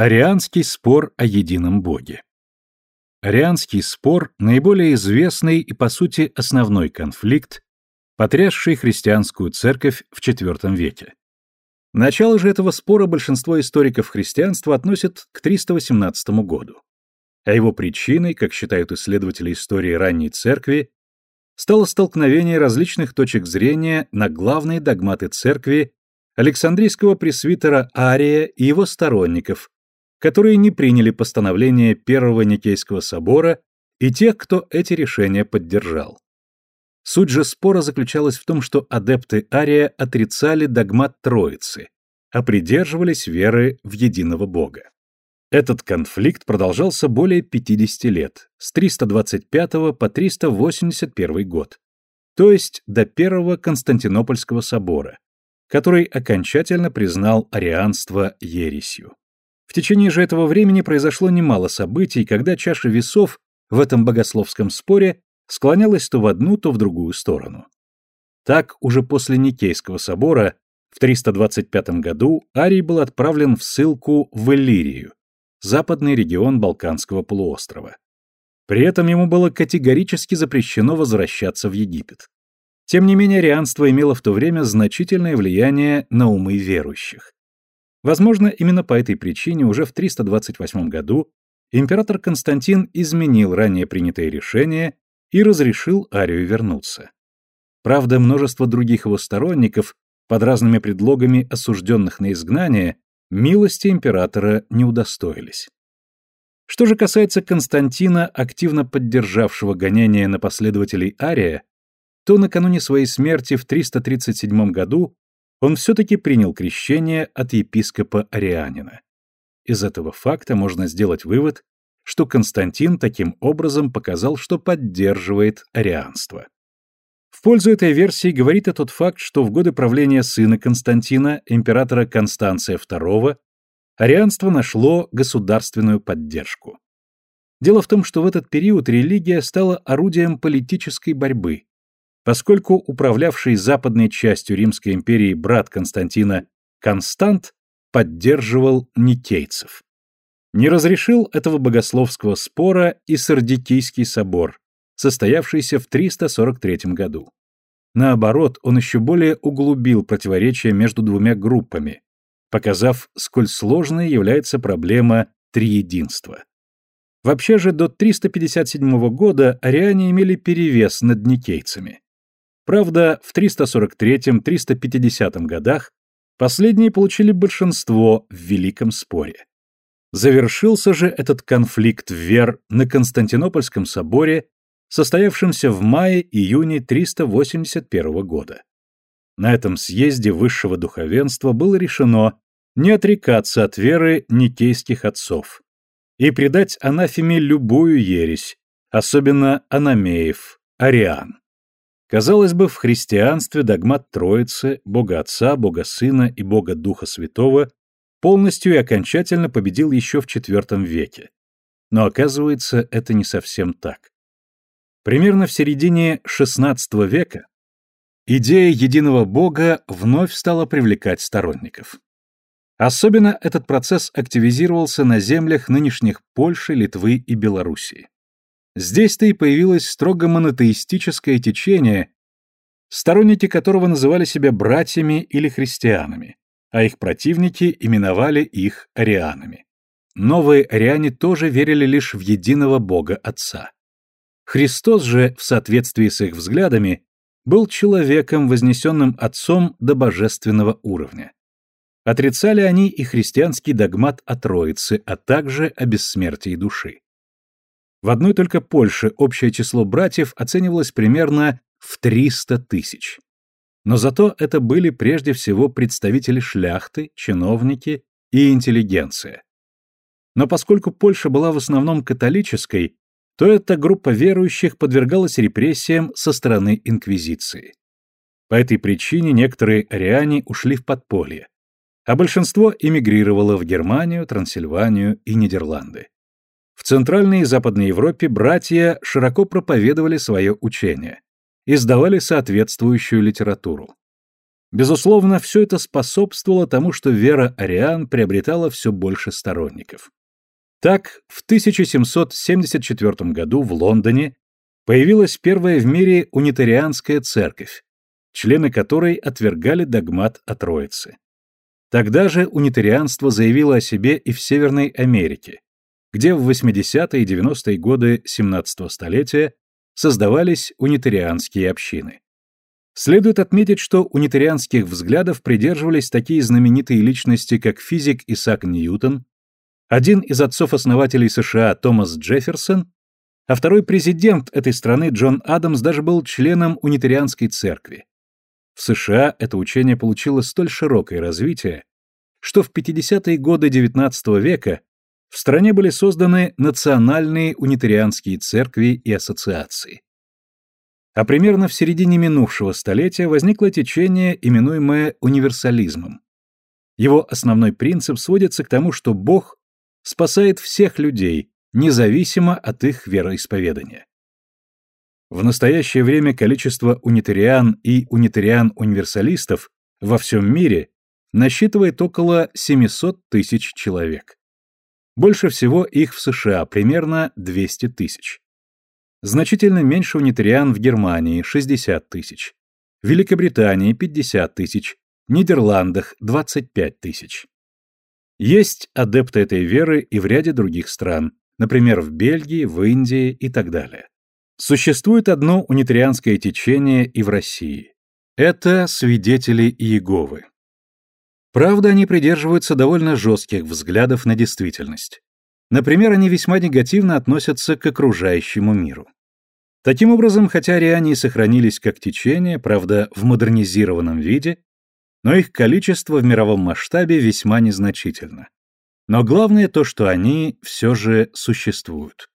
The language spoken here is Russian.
Арианский спор о едином боге. Арианский спор – наиболее известный и, по сути, основной конфликт, потрясший христианскую церковь в IV веке. Начало же этого спора большинство историков христианства относят к 318 году. А его причиной, как считают исследователи истории ранней церкви, стало столкновение различных точек зрения на главные догматы церкви Александрийского пресвитера Ария и его сторонников, которые не приняли постановление Первого Никейского собора и тех, кто эти решения поддержал. Суть же спора заключалась в том, что адепты Ария отрицали догмат Троицы, а придерживались веры в единого Бога. Этот конфликт продолжался более 50 лет, с 325 по 381 год, то есть до Первого Константинопольского собора, который окончательно признал арианство ересью. В течение же этого времени произошло немало событий, когда чаша весов в этом богословском споре склонялась то в одну, то в другую сторону. Так, уже после Никейского собора в 325 году Арий был отправлен в ссылку в Иллирию, западный регион Балканского полуострова. При этом ему было категорически запрещено возвращаться в Египет. Тем не менее, арианство имело в то время значительное влияние на умы верующих. Возможно, именно по этой причине уже в 328 году император Константин изменил ранее принятое решение и разрешил Арию вернуться. Правда, множество других его сторонников, под разными предлогами осужденных на изгнание, милости императора не удостоились. Что же касается Константина, активно поддержавшего гонения на последователей Ария, то накануне своей смерти в 337 году он все-таки принял крещение от епископа Арианина. Из этого факта можно сделать вывод, что Константин таким образом показал, что поддерживает арианство. В пользу этой версии говорит и тот факт, что в годы правления сына Константина, императора Констанция II, арианство нашло государственную поддержку. Дело в том, что в этот период религия стала орудием политической борьбы, поскольку управлявший западной частью Римской империи брат Константина Констант поддерживал никейцев. Не разрешил этого богословского спора и Сардикийский собор, состоявшийся в 343 году. Наоборот, он еще более углубил противоречия между двумя группами, показав, сколь сложной является проблема триединства. Вообще же до 357 года ариане имели перевес над никейцами. Правда, в 343-350 годах последние получили большинство в Великом споре. Завершился же этот конфликт вер на Константинопольском соборе, состоявшемся в мае-июне 381 года. На этом съезде высшего духовенства было решено не отрекаться от веры никейских отцов и предать анафеме любую ересь, особенно анамеев, ариан. Казалось бы, в христианстве догмат Троицы, Бога Отца, Бога Сына и Бога Духа Святого полностью и окончательно победил еще в IV веке. Но оказывается, это не совсем так. Примерно в середине XVI века идея единого Бога вновь стала привлекать сторонников. Особенно этот процесс активизировался на землях нынешних Польши, Литвы и Белоруссии. Здесь-то и появилось строго монотеистическое течение, сторонники которого называли себя братьями или христианами, а их противники именовали их арианами. Новые ариане тоже верили лишь в единого Бога Отца. Христос же, в соответствии с их взглядами, был человеком, вознесенным Отцом до божественного уровня. Отрицали они и христианский догмат о Троице, а также о бессмертии души. В одной только Польше общее число братьев оценивалось примерно в 300 тысяч. Но зато это были прежде всего представители шляхты, чиновники и интеллигенция. Но поскольку Польша была в основном католической, то эта группа верующих подвергалась репрессиям со стороны инквизиции. По этой причине некоторые ариане ушли в подполье, а большинство эмигрировало в Германию, Трансильванию и Нидерланды. В Центральной и Западной Европе братья широко проповедовали свое учение, издавали соответствующую литературу. Безусловно, все это способствовало тому, что вера ариан приобретала все больше сторонников. Так, в 1774 году в Лондоне появилась первая в мире унитарианская церковь, члены которой отвергали догмат о Троице. Тогда же унитарианство заявило о себе и в Северной Америке, где в 80-е и 90-е годы 17 столетия создавались унитарианские общины. Следует отметить, что унитарианских взглядов придерживались такие знаменитые личности, как физик Исаак Ньютон, один из отцов-основателей США Томас Джефферсон, а второй президент этой страны Джон Адамс даже был членом унитарианской церкви. В США это учение получило столь широкое развитие, что в 50-е годы XIX века в стране были созданы национальные унитарианские церкви и ассоциации а примерно в середине минувшего столетия возникло течение, именуемое универсализмом. Его основной принцип сводится к тому, что Бог спасает всех людей, независимо от их вероисповедания. В настоящее время количество унитариан и унитариан-универсалистов во всем мире насчитывает около 700 тысяч человек. Больше всего их в США, примерно 200 тысяч. Значительно меньше унитариан в Германии – 60 тысяч. В Великобритании – 50 тысяч. В Нидерландах – 25 тысяч. Есть адепты этой веры и в ряде других стран, например, в Бельгии, в Индии и так далее. Существует одно унитарианское течение и в России. Это свидетели Иеговы. Правда, они придерживаются довольно жестких взглядов на действительность. Например, они весьма негативно относятся к окружающему миру. Таким образом, хотя ариане сохранились как течение, правда, в модернизированном виде, но их количество в мировом масштабе весьма незначительно. Но главное то, что они все же существуют.